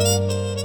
Música